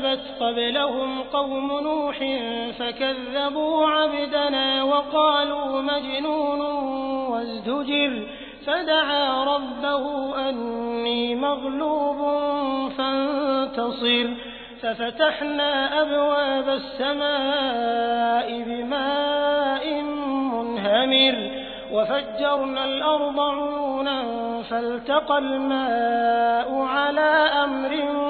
كذبت قبلهم قوم نوح فكذبوا عبدنا وقالوا مجنون وازدجر فدعا ربه أني مغلوب فانتصر ففتحنا أبواب السماء بماء منهمر وفجرنا الأرض عيونا فالتقى الماء على أمر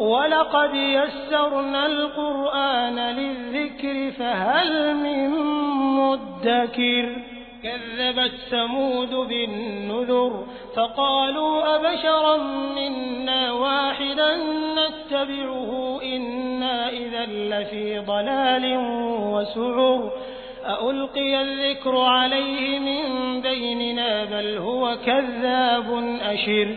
ولقد يسرنا القرآن للذكر فهل من مدكر كذبت ثمود بالنذر فقالوا أبشرا منا واحدا نتبعه إنا إذا لفي ضلال وسعر أألقي الذكر عليه من بيننا بل هو كذاب أشر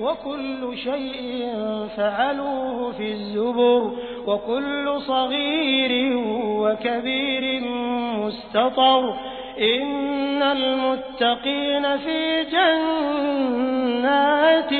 وكل شيء فعلوه في الزبر وكل صغير وكبير مستطر. إن المتقين في جنات